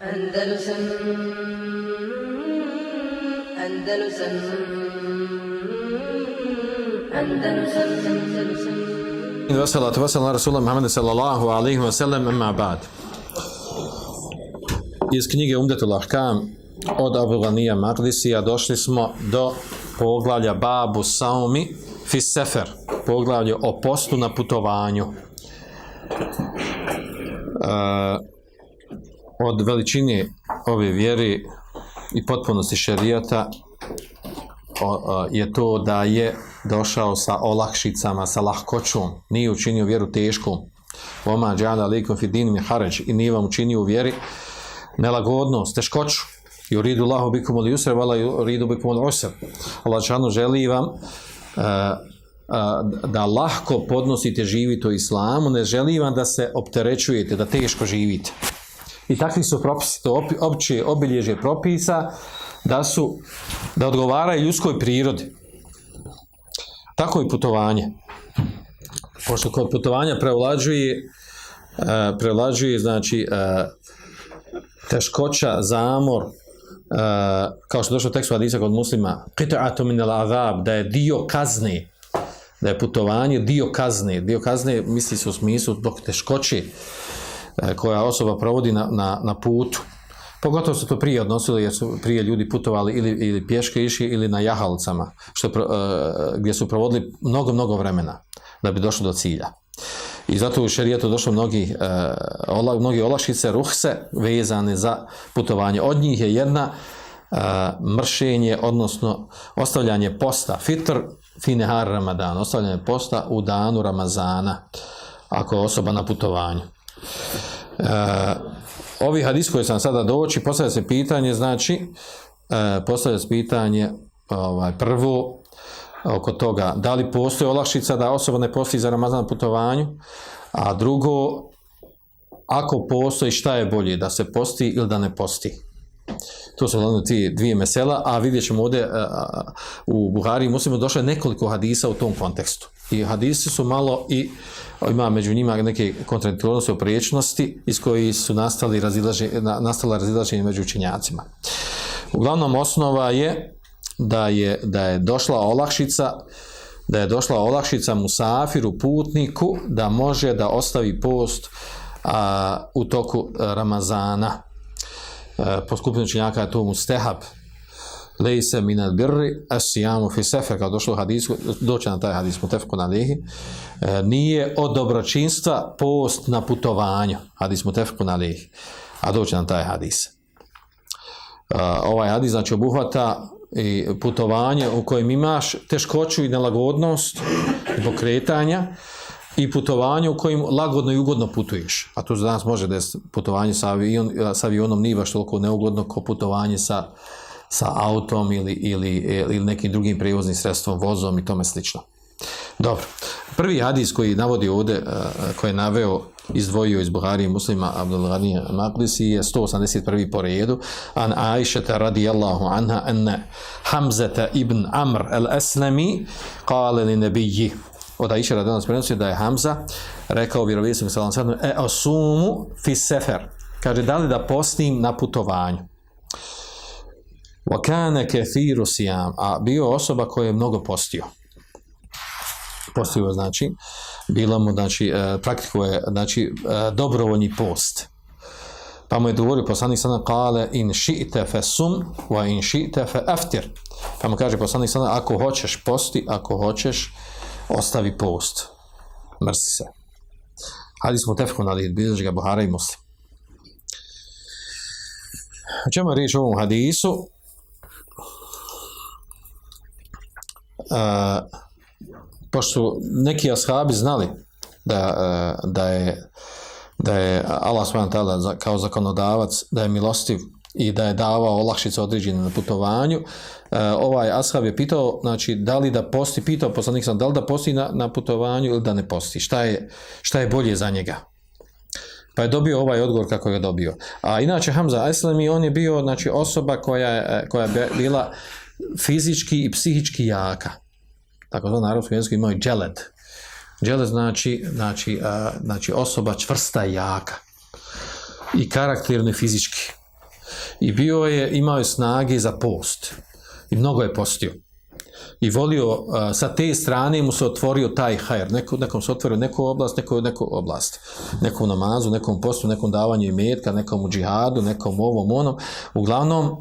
Andalusam Andalusam Andalusam Andalusam Vassalatu vassalam na Rasulullah Muhammad sallallahu alaihi wa sallam amma ba'd. Iz knjige Umdetul Ahkam od Abu Ghanija Maqdisija došli smo do poglavlja Babu Saumi Fisefer poglavlje o postu na putovanju. Uh, od veličine ove vjere i potpunosti šerijata je to da je došao sa olakšicama, sa lahkoćom, nije učinio vjeru teškom. Oma džala likom fi din mi harađ i nije vam učinio u vjeri nelagodnost, teškoću. I uridu lahu bikum ul yusra wala uridu bikum ul usra. Allah džanu želi vam uh, uh, da lahko podnosite živite u islamu, ne želi vam da se opterećujete, da teško živite. I takvi su propisi, to opće obilježje propisa, da su, da odgovaraju ljudskoj prirodi. Tako i putovanje. Pošto kod putovanja prevlađuje, e, prevlađuje, znači, e, teškoća, zamor, e, kao što došlo tekst tekstu Hadisa kod muslima, qita'atu min al-azab, da je dio kazne, da je putovanje dio kazne, dio kazne misli se u smislu dok teškoće, E, koja osoba provodi na, na, na putu. Pogotovo se to prije odnosilo jer su prije ljudi putovali ili, ili pješke išli ili na jahalcama, što, uh, gdje su provodili mnogo, mnogo vremena da bi došli do cilja. I zato u šerijetu došlo mnogi, uh, ola, mnogi olašice, ruhse vezane za putovanje. Od njih je jedna uh, mršenje, odnosno ostavljanje posta, fitr, finehar ramadan, ostavljanje posta u danu ramazana, ako je osoba na putovanju. Uh, ovi hadis koji sam sada doći, postavlja se pitanje, znači, uh, postavlja se pitanje, ovaj, prvo, oko toga, da li postoji olakšica da osoba ne posti za Ramazan putovanju, a drugo, ako postoji, šta je bolje, da se posti ili da ne posti? To su glavno ti dvije mesela, a vidjet ćemo ovdje uh, u Buhari muslimo došle nekoliko hadisa u tom kontekstu. I hadisi su malo i ima među njima neke kontradiktornosti o priječnosti iz koji su nastali razilaže, nastala razilaženje među učenjacima. Uglavnom osnova je da je da je došla olakšica da je došla olakšica musafiru putniku da može da ostavi post a, u toku Ramazana. E, po skupinu činjaka je to mustehab lejse minal birri asijamu fi sefer, kao došlo u hadisku, doće na taj hadis, mutefku na lihi, e, nije od dobročinstva post na putovanju, hadis mutefku na lihi, a doće na taj hadis. E, ovaj hadis znači obuhvata i putovanje u kojem imaš teškoću i nelagodnost pokretanja i putovanje u kojim lagodno i ugodno putuješ. A to za nas može da je putovanje sa, avion, sa avionom nije baš toliko neugodno kao putovanje sa sa autom ili, ili, ili nekim drugim prijevoznim sredstvom, vozom i tome slično. Dobro. Prvi hadis koji navodi ovdje, e, koji je naveo, izdvojio iz Buhari muslima Abdul Ghani Maqdisi je 181. po redu. An Aishata radijallahu anha anna Hamzata ibn Amr al-Aslami kale li nebiji. Od Aisha radijallahu anha da je Hamza rekao vjerovijesnik sallam sallam e osumu fi sefer. Kaže, da li da postim na putovanju? Wa kana kathiru a bio osoba koja je mnogo postio. Postio znači bilo mu znači e, praktikuje znači e, dobrovoljni post. Pa mu je dovolio poslanik sana kale in shi'ta fa sum wa in shi'ta fa aftir. Pa mu kaže poslanik sana ako hoćeš posti ako hoćeš ostavi post. Mrsi se. Hadis mutafekun ali bilježi ga Buhara i Muslim. O čemu je riječ u ovom hadisu? A, pošto neki ashabi znali da, a, da je da je Allah s.w.t. kao zakonodavac, da je milostiv i da je davao olakšice određene na putovanju, E, ovaj ashab je pitao, znači, da li da posti, pitao poslanik sam, da li da posti na, na putovanju ili da ne posti, šta je, šta je bolje za njega. Pa je dobio ovaj odgovor kako je dobio. A inače Hamza Aslami, on je bio znači, osoba koja je, koja je bila fizički i psihički jaka. Tako da na arabskom jeziku imaju dželed. Dželed znači, znači, a, znači osoba čvrsta i jaka. I karakterno i fizički. i bio je, imao je snage za post i mnogo je postio i volio, a, sa te strane mu se otvorio taj hajr, neko, nekom se otvorio neku oblast, neko, neku oblast, nekom namazu, nekom postu, nekom davanju imetka, nekom u džihadu, nekom ovom, onom, uglavnom, a,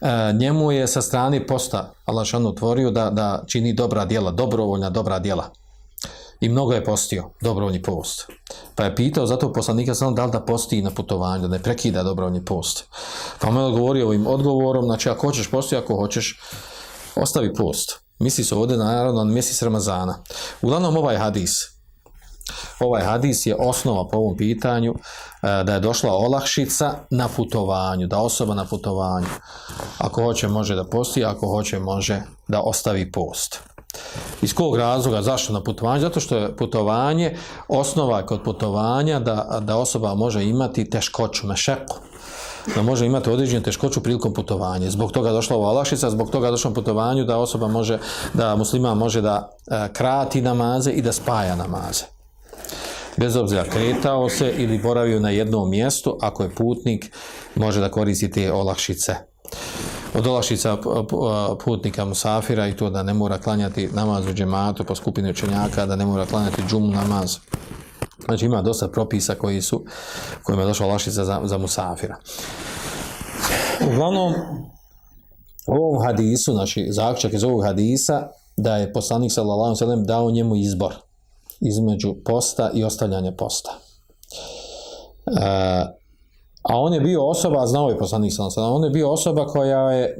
E, njemu je sa strane posta Allahšan otvorio da, da čini dobra djela, dobrovoljna dobra djela i mnogo je postio dobrovoljni post. Pa je pitao zato poslanika sam da li da posti na putovanju, da ne prekida dobrovoljni post. Pa mu je odgovorio ovim odgovorom, znači ako hoćeš posti, ako hoćeš, ostavi post. Misli se ovdje naravno na mjesec Ramazana. Uglavnom ovaj hadis, ovaj hadis je osnova po ovom pitanju e, da je došla olakšica na putovanju, da osoba na putovanju, ako hoće može da posti, ako hoće može da ostavi post. Iz kog razloga, zašto na putovanje? Zato što je putovanje, osnova kod putovanja da, da osoba može imati teškoću, mešeku, da može imati određenu teškoću prilikom putovanja. Zbog toga došla ova olakšica, zbog toga došla putovanju da osoba može, da muslima može da e, krati namaze i da spaja namaze. Bez obzira kretao se ili boravio na jednom mjestu, ako je putnik, može da koristi te olakšice od olašica putnika Musafira i to da ne mora klanjati namaz u džematu po skupini učenjaka, da ne mora klanjati džumu namaz. Znači ima dosta propisa koji su, kojima je došla olašica za, za Musafira. Uglavnom, u ovom hadisu, znači zaključak iz ovog hadisa, da je poslanik sallallahu sallam dao njemu izbor između posta i ostavljanja posta. E, A on je bio osoba, znao je poslanik sallallahu alejhi on je bio osoba koja je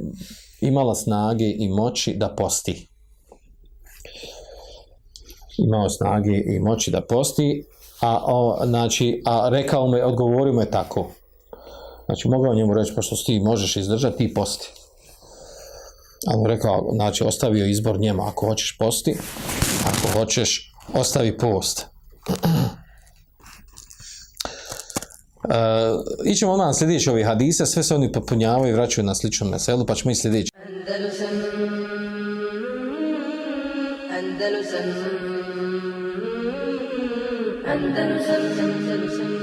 imala snage i moći da posti. Imao snage i moći da posti, a o, znači a rekao mu je, odgovorio mu je tako. Znači mogao njemu reći pošto ti možeš izdržati, ti posti. A on rekao, znači ostavio izbor njemu ako hoćeš posti, ako hoćeš ostavi post. Uh, ićemo odmah na sljedeći ovi hadise, sve se oni popunjavaju i vraćaju na sličnu meselu, pa ćemo i sljedeći. Andalusam Andalusam Andalusam Andalusam